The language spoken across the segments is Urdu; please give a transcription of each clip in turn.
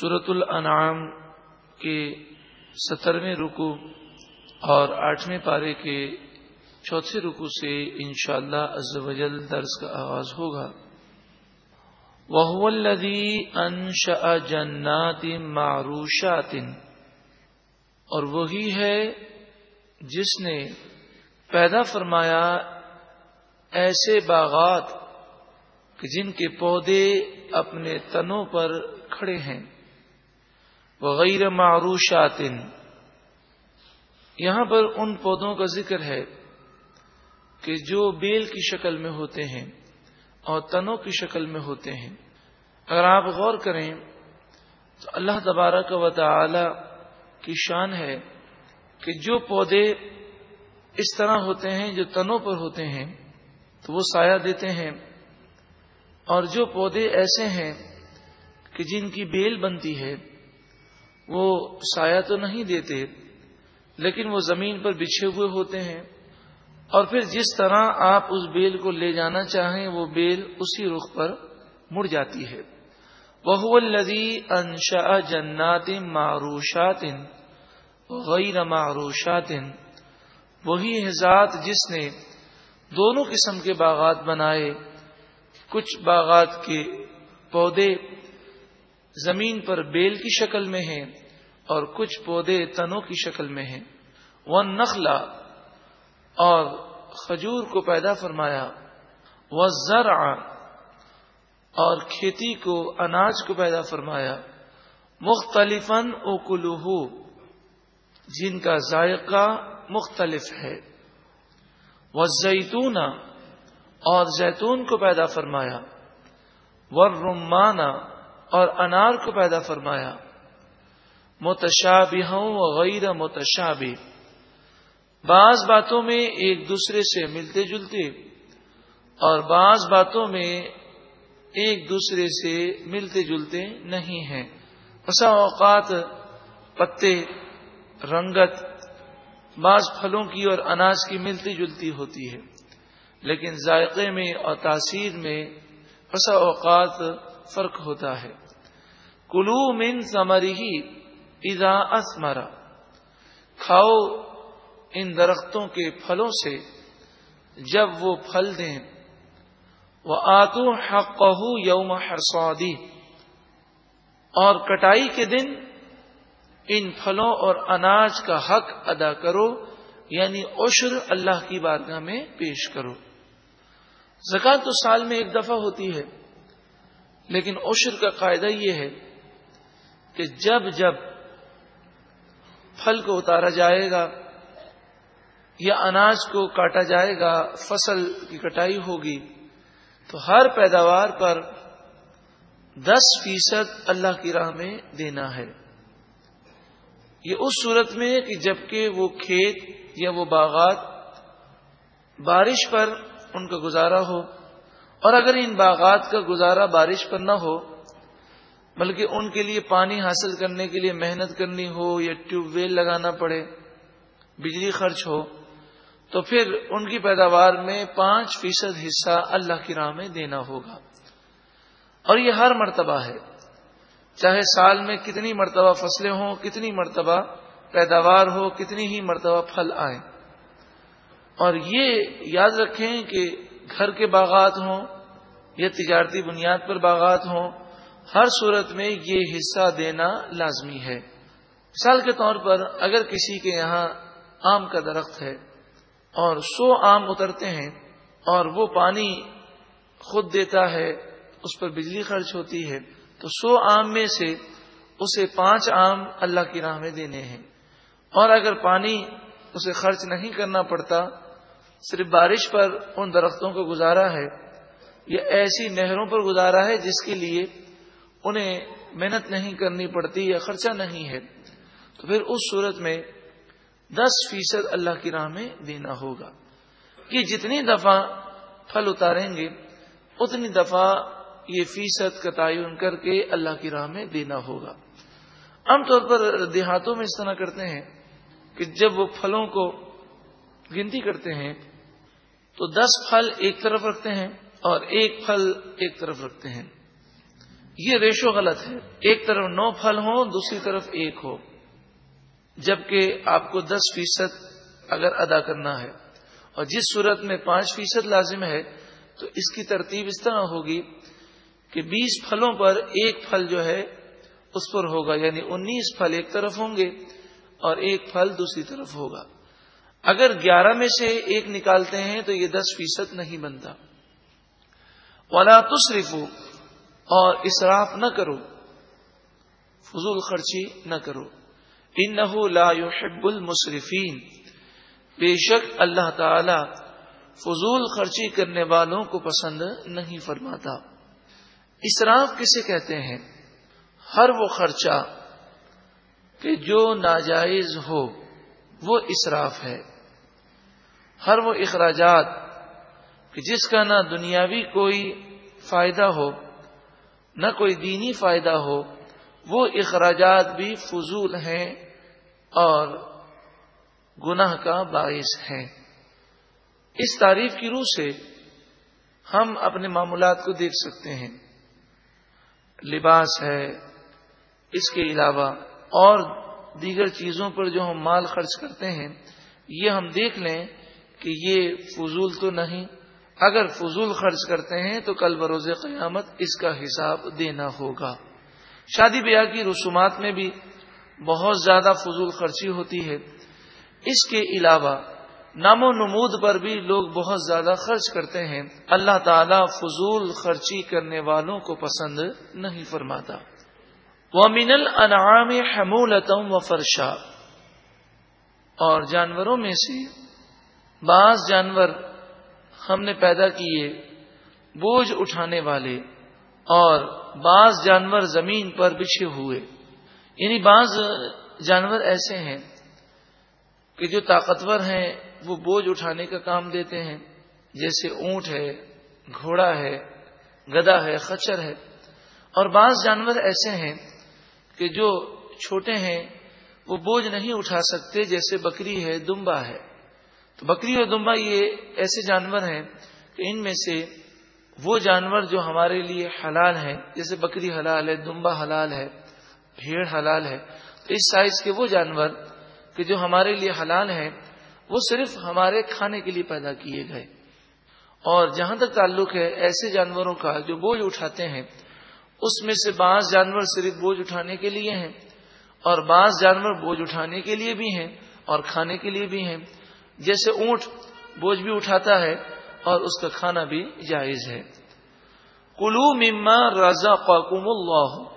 صورت الانعام کے سترویں رکو اور آٹھویں پارے کے چوتھے رکو سے انشاءاللہ شاء اللہ درس کا آغاز ہوگا۔ وہ الدی انشا جنات معروشات۔ اور وہی ہے جس نے پیدا فرمایا ایسے باغات جن کے پودے اپنے تنوں پر کھڑے ہیں۔ وغیر معروشات یہاں پر ان پودوں کا ذکر ہے کہ جو بیل کی شکل میں ہوتے ہیں اور تنوں کی شکل میں ہوتے ہیں۔ اگر آپ غور کریں تو اللہ تبارک و تعالی کی شان ہے کہ جو پودے اس طرح ہوتے ہیں جو تنوں پر ہوتے ہیں تو وہ سایہ دیتے ہیں۔ اور جو پودے ایسے ہیں کہ جن کی بیل بنتی ہے وہ سایہ تو نہیں دیتے، لیکن وہ زمین پر بچھے ہوئے ہوتے ہیں۔ اور پھر جس طرح آپ اس بیل کو لے جانا چاہیں، وہ بیل اسی رخ پر مڑ جاتی ہے۔ وہ لدی انشا جنات معروشات غیر معروشات۔ وہی ہے ذات جس نے دونوں قسم کے باغات بنائے، کچھ باغات کے پودے زمین پر بیل کی شکل میں ہیں اور کچھ پودے تنوں کی شکل میں ہیں۔ وہ نخلا اور کھجور کو پیدا فرمایا۔ وہ زرع اور کھیتی کو، اناج کو پیدا فرمایا۔ مختلف او جن کا ذائقہ مختلف ہے۔ وہ زیتون اور زیتون کو پیدا فرمایا۔ ور اور انار کو پیدا فرمایا۔ متشابہ و غیر متشابہ۔ بعض باتوں میں ایک دوسرے سے ملتے جلتے اور بعض باتوں میں ایک دوسرے سے ملتے جلتے نہیں ہیں۔ بسا اوقات پتے، رنگت، بعض پھلوں کی اور اناج کی ملتی جلتی ہوتی ہے۔ لیکن ذائقے میں اور تاثیر میں بسا اوقات فرق ہوتا ہے۔ کلو من سمری ہی ادا اسمرا کھاؤ ان درختوں کے پھلوں سے جب وہ پھل دیں۔ وہ آتو حق یوم حسودی اور کٹائی کے دن ان پھلوں اور اناج کا حق ادا کرو یعنی عشر اللہ کی بارگاہ میں پیش کرو۔ زکات تو سال میں ایک دفعہ ہوتی ہے۔ لیکن عشر کا قاعدہ یہ ہے کہ جب جب پھل کو اتارا جائے گا یا اناج کو کاٹا جائے گا، فصل کی کٹائی ہوگی، تو ہر پیداوار پر دس فیصد اللہ کی راہ میں دینا ہے۔ یہ اس صورت میں کہ جبکہ وہ کھیت یا وہ باغات بارش پر ان کا گزارا ہو اور اگر ان باغات کا گزارا بارش پر نہ ہو، بلکہ ان کے لیے پانی حاصل کرنے کے لیے محنت کرنی ہو یا ٹیوب ویل لگانا پڑے، بجلی خرچ ہو، تو پھر ان کی پیداوار میں پانچ فیصد حصہ اللہ کی راہ میں دینا ہوگا۔ اور یہ ہر مرتبہ ہے۔ چاہے سال میں کتنی مرتبہ فصلیں ہوں، کتنی مرتبہ پیداوار ہو، کتنی ہی مرتبہ پھل آئیں۔ اور یہ یاد رکھیں کہ گھر کے باغات ہوں یا تجارتی بنیاد پر باغات ہوں، ہر صورت میں یہ حصہ دینا لازمی ہے۔ مثال کے طور پر اگر کسی کے یہاں آم کا درخت ہے اور سو آم اترتے ہیں اور وہ پانی خود دیتا ہے، اس پر بجلی خرچ ہوتی ہے، تو سو آم میں سے اسے پانچ آم اللہ کی راہ میں دینے ہیں۔ اور اگر پانی اسے خرچ نہیں کرنا پڑتا، صرف بارش پر ان درختوں کو گزارا ہے یا ایسی نہروں پر گزارا ہے جس کے لیے انہیں محنت نہیں کرنی پڑتی یا خرچہ نہیں ہے۔ تو پھر اس صورت میں دس فیصد اللہ کی راہ میں دینا ہوگا کہ جتنی دفعہ پھل اتاریں گے، اتنی دفعہ یہ فیصد کا تعین کر کے اللہ کی راہ میں دینا ہوگا۔ عام طور پر دیہاتوں میں اس طرح کرتے ہیں کہ جب وہ پھلوں کو گنتی کرتے ہیں تو دس پھل ایک طرف رکھتے ہیں اور ایک پھل ایک طرف رکھتے ہیں۔ یہ ریشو غلط ہے۔ ایک طرف نو پھل ہوں، دوسری طرف ایک ہو۔ جبکہ آپ کو دس فیصد اگر ادا کرنا ہے اور جس صورت میں پانچ فیصد لازم ہے، تو اس کی ترتیب اس طرح ہوگی کہ بیس پھلوں پر ایک پھل جو ہے، اس پر ہوگا۔ یعنی انیس پھل ایک طرف ہوں گے اور ایک پھل دوسری طرف ہوگا۔ اگر گیارہ میں سے ایک نکالتے ہیں، تو یہ دس فیصد نہیں بنتا۔ ولا تصرف اور اسراف نہ کرو۔ فضول خرچی نہ کرو۔ ان لا يحب المصرفین بے شک اللہ تعالی فضول خرچی کرنے والوں کو پسند نہیں فرماتا۔ اسراف کسے کہتے ہیں؟ ہر وہ خرچہ کہ جو ناجائز ہو، وہ اسراف ہے۔ ہر وہ اخراجات کہ جس کا نہ دنیاوی کوئی فائدہ ہو، نہ کوئی دینی فائدہ ہو، وہ اخراجات بھی فضول ہیں اور گناہ کا باعث ہے اس تعریف کی روح سے ہم اپنے معمولات کو دیکھ سکتے ہیں۔ لباس ہے، اس کے علاوہ اور دیگر چیزوں پر جو ہم مال خرچ کرتے ہیں، یہ ہم دیکھ لیں کہ یہ فضول تو نہیں اگر فضول خرچ کرتے ہیں تو کل بروز قیامت اس کا حساب دینا ہوگا۔ شادی بیاہ کی رسومات میں بھی بہت زیادہ فضول خرچی ہوتی ہے۔ اس کے علاوہ نام و نمود پر بھی لوگ بہت زیادہ خرچ کرتے ہیں۔ اللہ تعالی فضول خرچی کرنے والوں کو پسند نہیں فرماتا۔ وہ من الانعام حمولتم و فرشا اور جانوروں میں سے بعض جانور ہم نے پیدا کیے، بوجھ اٹھانے والے اور بعض جانور زمین پر بچھے ہوئے۔ یعنی بعض جانور ایسے ہیں کہ جو طاقتور ہیں، وہ بوجھ اٹھانے کا کام دیتے ہیں۔ جیسے اونٹ ہے، گھوڑا ہے، گدا ہے، خچر ہے۔ اور بعض جانور ایسے ہیں کہ جو چھوٹے ہیں، وہ بوجھ نہیں اٹھا سکتے، جیسے بکری ہے، دمبا ہے۔ تو بکری اور دمبا یہ ایسے جانور ہیں کہ ان میں سے وہ جانور جو ہمارے لیے حلال ہیں، جیسے بکری حلال ہے دمبا حلال ہے، بھیڑ حلال ہے، تو اس سائز کے وہ جانور کہ جو ہمارے لیے حلال ہیں، وہ صرف ہمارے کھانے کے لیے پیدا کیے گئے۔ اور جہاں تک تعلق ہے، ایسے جانوروں کا جو بوجھ اٹھاتے ہیں، اس میں سے بعض جانور صرف بوجھ اٹھانے کے لیے ہیں اور بعض جانور بوجھ اٹھانے کے لیے بھی ہیں اور کھانے کے لیے بھی ہیں۔ جیسے اونٹ بوجھ بھی اٹھاتا ہے اور اس کا کھانا بھی جائز ہے۔ کلو مما رضا قاکم اللہ۔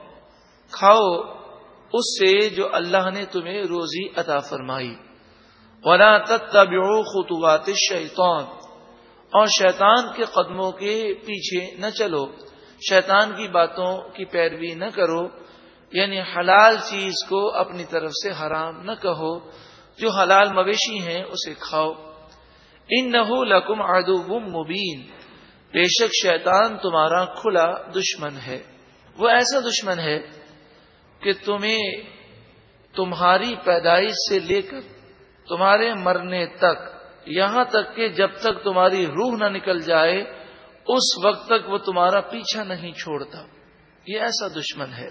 کھاؤ اس سے جو اللہ نے تمہیں روزی عطا فرمائی۔ ولا تتبعوا خطوات الشیطان۔ اور شیطان کے قدموں کے پیچھے نہ چلو۔ شیطان کی باتوں کی پیروی نہ کرو۔ یعنی حلال چیز کو اپنی طرف سے حرام نہ کہو۔ جو حلال مویشی ہیں اسے کھاؤ۔ ان نہ لکم ادو مبین۔ بے شک شیطان تمہارا کھلا دشمن ہے۔ وہ ایسا دشمن ہے کہ تمہیں تمہاری پیدائش سے لے کر تمہارے مرنے تک، یہاں تک کہ جب تک تمہاری روح نہ نکل جائے، اس وقت تک وہ تمہارا پیچھا نہیں چھوڑتا۔ یہ ایسا دشمن ہے۔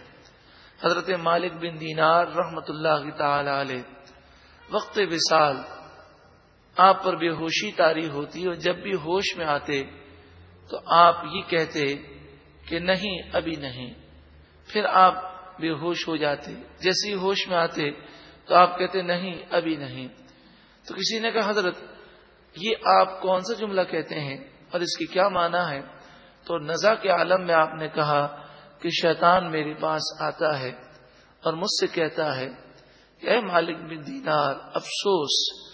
حضرت مالک بن دینار رحمت اللہ تعالی علیہ۔ وقت وصال، آپ پر بے ہوشی تاری ہوتی اور جب بھی ہوش میں آتے تو آپ یہ کہتے کہ نہیں، ابھی نہیں۔ پھر آپ بے ہوش ہو جاتے۔ جیسے ہی ہوش میں آتے تو آپ کہتے نہیں، ابھی نہیں۔ تو کسی نے کہا، حضرت، یہ آپ کون سا جملہ کہتے ہیں؟ اور اس کی کیا معنی ہے؟ تو نزا کے عالم میں آپ نے کہا کہ شیطان میرے پاس آتا ہے اور مجھ سے کہتا ہے کہ اے مالک بن دینار، افسوس،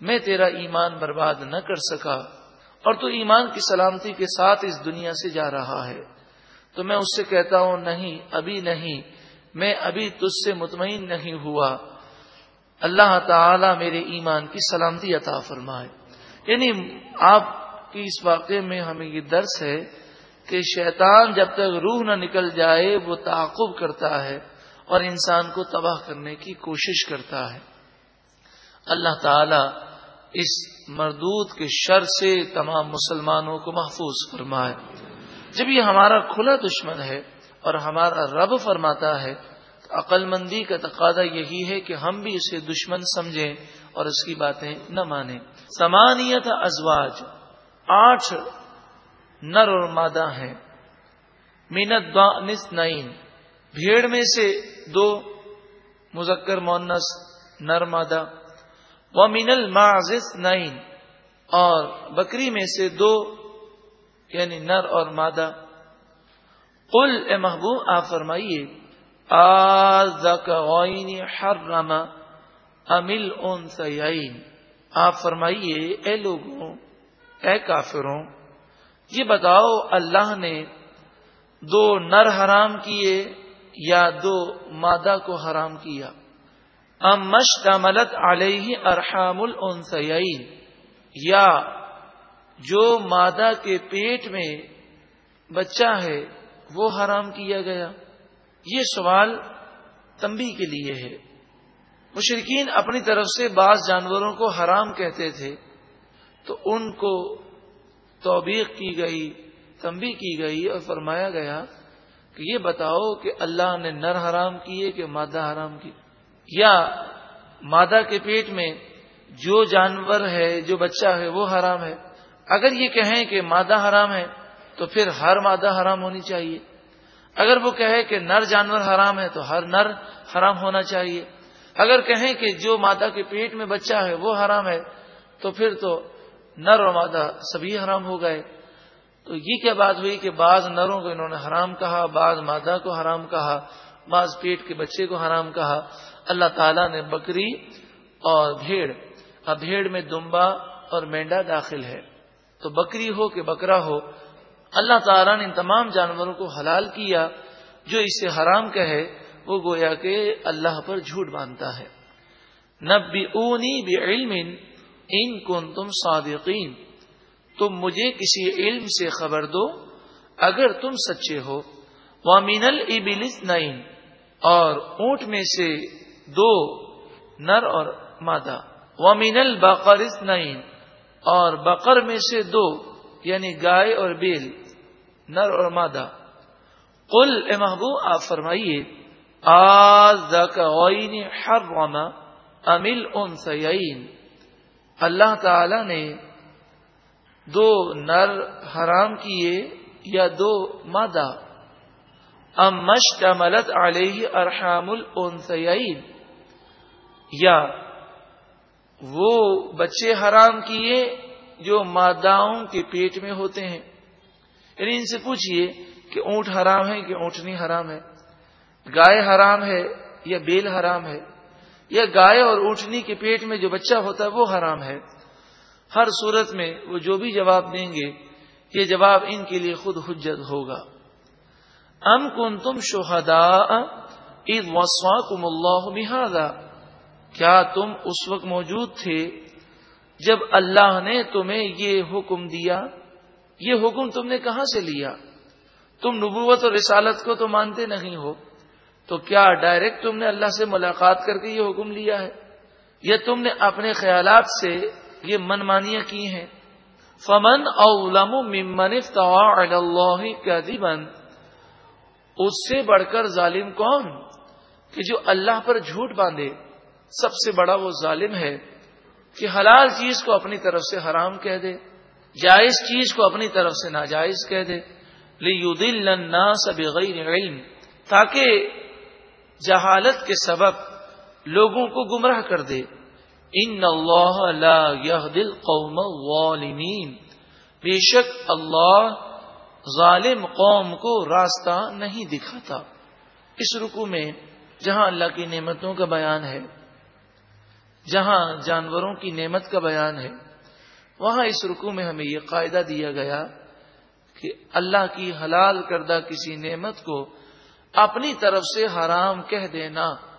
میں تیرا ایمان برباد نہ کر سکا اور تو ایمان کی سلامتی کے ساتھ اس دنیا سے جا رہا ہے۔ تو میں اس سے کہتا ہوں، نہیں، ابھی نہیں، میں ابھی تجھ سے مطمئن نہیں ہوا۔ اللہ تعالی میرے ایمان کی سلامتی عطا فرمائے۔ یعنی آپ کی اس واقعے میں ہمیں یہ درس ہے کہ شیطان جب تک روح نہ نکل جائے، وہ تعاقب کرتا ہے۔ اور انسان کو تباہ کرنے کی کوشش کرتا ہے۔ اللہ تعالی اس مردود کے شر سے تمام مسلمانوں کو محفوظ فرمائے۔ جب یہ ہمارا کھلا دشمن ہے اور ہمارا رب فرماتا ہے عقل مندی کا تقاضا یہی ہے کہ ہم بھی اسے دشمن سمجھیں اور اس کی باتیں نہ مانیں۔ سمانیت ازواج، آٹھ نر اور مادہ ہیں۔ مینت نس نائن بھیڑ میں سے دو مذکر مونس نر مادہ و مین الماز نائن اور بکری میں سے دو یعنی نر اور مادہ. قل اے محبوب، آپ فرمائیے حرم امل اون سعین آپ فرمائیے، اے لوگوں، اے کافروں، یہ بتاؤ، اللہ نے دو نر حرام کیے یا دو مادہ کو حرام کیا۔ ام مشتملت علیہ ارحام الانسیین یا جو مادہ کے پیٹ میں بچہ ہے، وہ حرام کیا گیا۔ یہ سوال تمبی کے لیے ہے۔ مشرقین اپنی طرف سے بعض جانوروں کو حرام کہتے تھے، تو ان کو توبیق کی گئی تمبی کی گئی اور فرمایا گیا کہ یہ بتاؤ کہ اللہ نے نر حرام کیے کہ مادہ حرام کی؟ یا مادہ کے پیٹ میں جو جانور ہے، جو بچہ ہے، وہ حرام ہے؟ اگر یہ کہیں کہ مادہ حرام ہے، تو پھر ہر مادہ حرام ہونی چاہیے۔ اگر وہ کہے کہ نر جانور حرام ہے، تو ہر نر حرام ہونا چاہیے۔ اگر کہیں کہ جو مادہ کے پیٹ میں بچہ ہے، وہ حرام ہے، تو پھر تو نر اور مادہ سبھی حرام ہو گئے۔ تو یہ کیا بات ہوئی کہ بعض نروں کو انہوں نے حرام کہا، بعض مادہ کو حرام کہا، بعض پیٹ کے بچے کو حرام کہا۔ اللہ تعالیٰ نے بکری اور بھیڑ، اب بھیڑ میں دمبا اور مینڈا داخل ہے۔ تو بکری ہو کہ بکرا ہو، اللہ تعالیٰ نے ان تمام جانوروں کو حلال کیا۔ جو اسے حرام کہے، وہ گویا کہ اللہ پر جھوٹ باندھتا ہے۔ نبی اونی بے علم ان کن تم صادقین۔ تم مجھے کسی علم سے خبر دو، اگر تم سچے ہو۔ وامین البلس نائن اور اونٹ میں سے دو نر اور مادہ۔ وامین البقرس نائن اور بقر میں سے دو یعنی گائے اور بیل، نر اور مادہ۔ قل اے محبوب، آپ فرمائیے آج ہر امل ان اللہ تعالی نے دو نر حرام کیے یا دو مادہ۔ ام مشتملت علیہ ارحام الانسیین یا وہ بچے حرام کیے جو ماداؤں کے پیٹ میں ہوتے ہیں۔ یعنی ان سے پوچھئے کہ اونٹ حرام ہے کہ اونٹنی حرام ہے۔ گائے حرام ہے یا بیل حرام ہے۔ یا گائے اور اونٹنی کے پیٹ میں جو بچہ ہوتا ہے وہ حرام ہے۔ ہر صورت میں وہ جو بھی جواب دیں گے، یہ جواب ان کے لیے خود حجت ہوگا۔ ام کن تم شہدا عید وسوا کم اللہ کیا تم اس وقت موجود تھے جب اللہ نے تمہیں یہ حکم دیا؟ یہ حکم تم نے کہاں سے لیا؟ تم نبوت اور رسالت کو تو مانتے نہیں ہو، تو کیا ڈائریکٹ تم نے اللہ سے ملاقات کر کے یہ حکم لیا ہے؟ یا تم نے اپنے خیالات سے یہ منمانیاں کی ہیں۔ فمن اولم ممن اللہ کذبا اس سے بڑھ کر ظالم کون؟ کہ جو اللہ پر جھوٹ باندھے۔ سب سے بڑا وہ ظالم ہے کہ حلال چیز کو اپنی طرف سے حرام کہہ دے، جائز چیز کو اپنی طرف سے ناجائز کہہ دے۔ لی سب علم۔ تاکہ جہالت کے سبب لوگوں کو گمراہ کر دے۔ ان اللہ لا دل قوم والمین بے شک اللہ ظالم قوم کو راستہ نہیں دکھاتا۔ اس رکو میں جہاں اللہ کی نعمتوں کا بیان ہے، جہاں جانوروں کی نعمت کا بیان ہے، وہاں اس رکو میں ہمیں یہ قاعدہ دیا گیا کہ اللہ کی حلال کردہ کسی نعمت کو اپنی طرف سے حرام کہہ دینا۔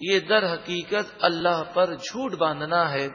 یہ در حقیقت اللہ پر جھوٹ باندھنا ہے۔